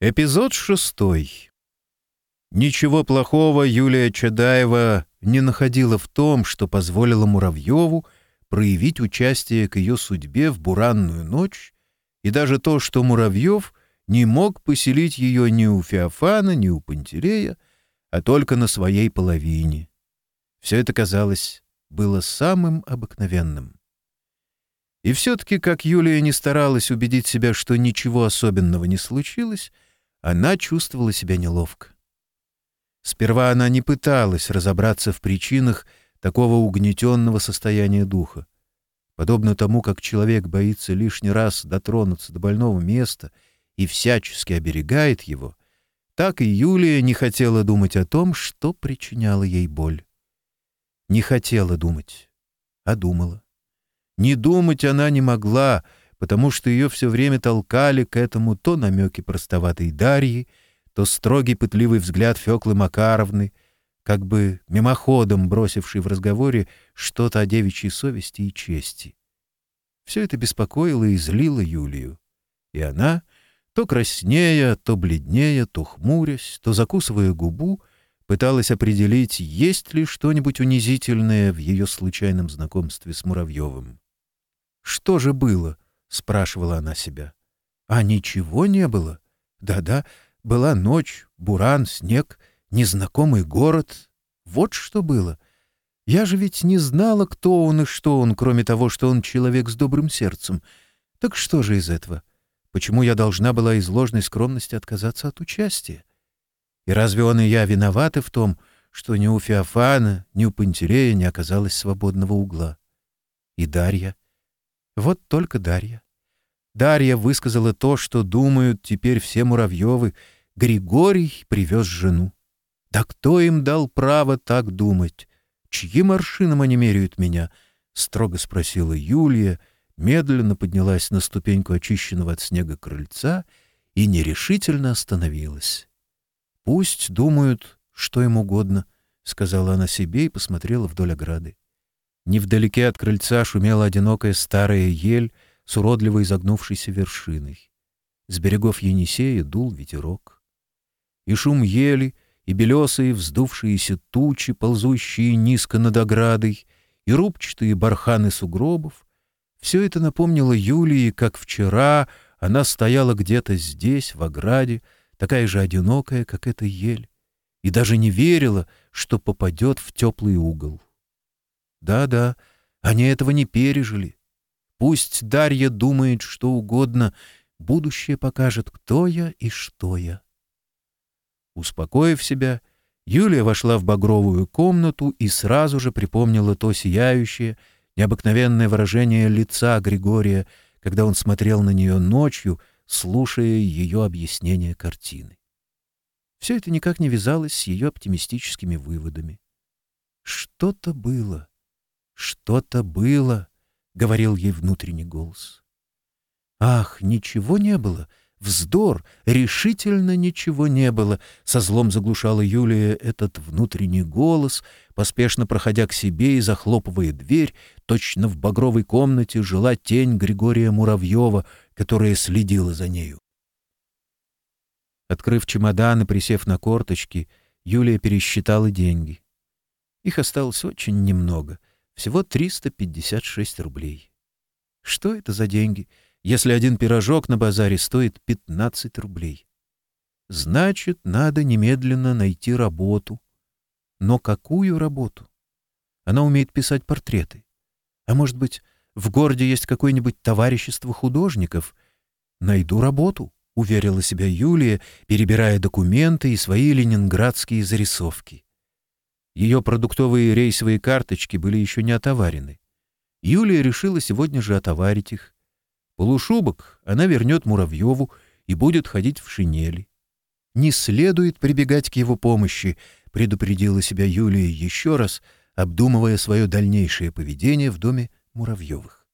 Эпизод шестой. Ничего плохого Юлия Чадаева не находила в том, что позволила Муравьеву проявить участие к ее судьбе в буранную ночь, и даже то, что Муравьев не мог поселить ее ни у Феофана, ни у Пантерея, а только на своей половине. Все это, казалось, было самым обыкновенным. И все-таки, как Юлия не старалась убедить себя, что ничего особенного не случилось, — она чувствовала себя неловко. Сперва она не пыталась разобраться в причинах такого угнетенного состояния духа. Подобно тому, как человек боится лишний раз дотронуться до больного места и всячески оберегает его, так и Юлия не хотела думать о том, что причиняло ей боль. Не хотела думать, а думала. Не думать она не могла, потому что ее все время толкали к этому то намеки простоватой Дарьи, то строгий пытливый взгляд Феклы Макаровны, как бы мимоходом бросивший в разговоре что-то о девичьей совести и чести. Все это беспокоило и злило Юлию. И она, то краснея, то бледнее, то хмурясь, то закусывая губу, пыталась определить, есть ли что-нибудь унизительное в ее случайном знакомстве с Муравьевым. Что же было? — спрашивала она себя. «А ничего не было? Да-да, была ночь, буран, снег, незнакомый город. Вот что было. Я же ведь не знала, кто он и что он, кроме того, что он человек с добрым сердцем. Так что же из этого? Почему я должна была из ложной скромности отказаться от участия? И разве он и я виноваты в том, что ни у Феофана, ни у Пантерея не оказалось свободного угла? И Дарья — вот только Дарья. Дарья высказала то, что думают теперь все муравьевы. Григорий привез жену. Да кто им дал право так думать? Чьи аршином они меряют меня? Строго спросила Юлия, медленно поднялась на ступеньку очищенного от снега крыльца и нерешительно остановилась. «Пусть думают, что им угодно», — сказала она себе и посмотрела вдоль ограды. Невдалеке от крыльца шумела одинокая старая ель с уродливо изогнувшейся вершиной. С берегов Енисея дул ветерок. И шум ели, и белесые вздувшиеся тучи, ползущие низко над оградой, и рубчатые барханы сугробов — все это напомнило Юлии, как вчера она стояла где-то здесь, в ограде, такая же одинокая, как эта ель, и даже не верила, что попадет в теплый угол. Да-да, они этого не пережили. Пусть Дарья думает что угодно, будущее покажет, кто я и что я. Успокоив себя, Юлия вошла в багровую комнату и сразу же припомнила то сияющее, необыкновенное выражение лица Григория, когда он смотрел на нее ночью, слушая ее объяснение картины. Все это никак не вязалось с ее оптимистическими выводами. Что-то было что-то было, — говорил ей внутренний голос. Ах, ничего не было! Вздор! Решительно ничего не было! Со злом заглушала Юлия этот внутренний голос, поспешно проходя к себе и захлопывая дверь, точно в багровой комнате жила тень Григория Муравьева, которая следила за нею. Открыв чемодан и присев на корточки, Юлия пересчитала деньги. Их осталось очень немного — всего 356 рублей. Что это за деньги, если один пирожок на базаре стоит 15 рублей? Значит, надо немедленно найти работу. Но какую работу? Она умеет писать портреты. А может быть, в городе есть какое-нибудь товарищество художников? Найду работу, уверила себя Юлия, перебирая документы и свои ленинградские зарисовки. Ее продуктовые рейсовые карточки были еще не отоварены. Юлия решила сегодня же отоварить их. Полушубок она вернет Муравьеву и будет ходить в шинели. «Не следует прибегать к его помощи», — предупредила себя Юлия еще раз, обдумывая свое дальнейшее поведение в доме Муравьевых.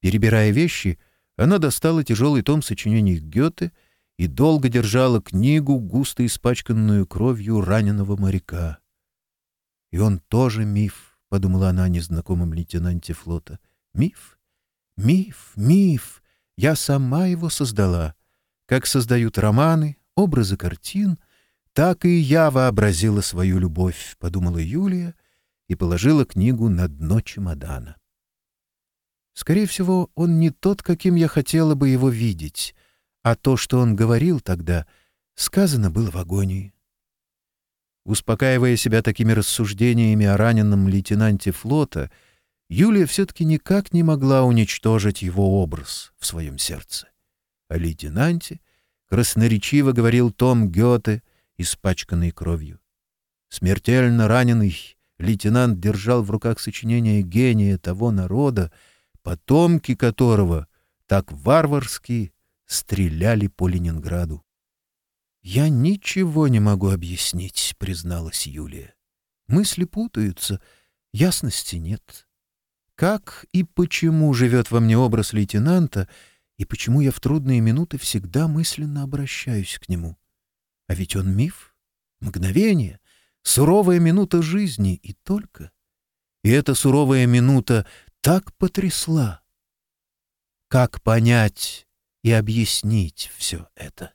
Перебирая вещи, она достала тяжелый том сочинений Гёте и долго держала книгу, густо испачканную кровью раненого моряка. И он тоже миф, — подумала она о незнакомом лейтенанте флота. Миф? Миф, миф. Я сама его создала. Как создают романы, образы картин, так и я вообразила свою любовь, подумала Юлия и положила книгу на дно чемодана. Скорее всего, он не тот, каким я хотела бы его видеть, а то, что он говорил тогда, сказано было в агонии. Успокаивая себя такими рассуждениями о раненом лейтенанте флота, Юлия все-таки никак не могла уничтожить его образ в своем сердце. О лейтенанте красноречиво говорил Том Гёте, испачканный кровью. Смертельно раненый лейтенант держал в руках сочинение гения того народа, потомки которого так варварски стреляли по Ленинграду.«Я ничего не могу объяснить», — призналась Юлия. «Мысли путаются, ясности нет. Как и почему живет во мне образ лейтенанта, и почему я в трудные минуты всегда мысленно обращаюсь к нему? А ведь он миф, мгновение, суровая минута жизни и только. И эта суровая минута так потрясла. Как понять и объяснить все это?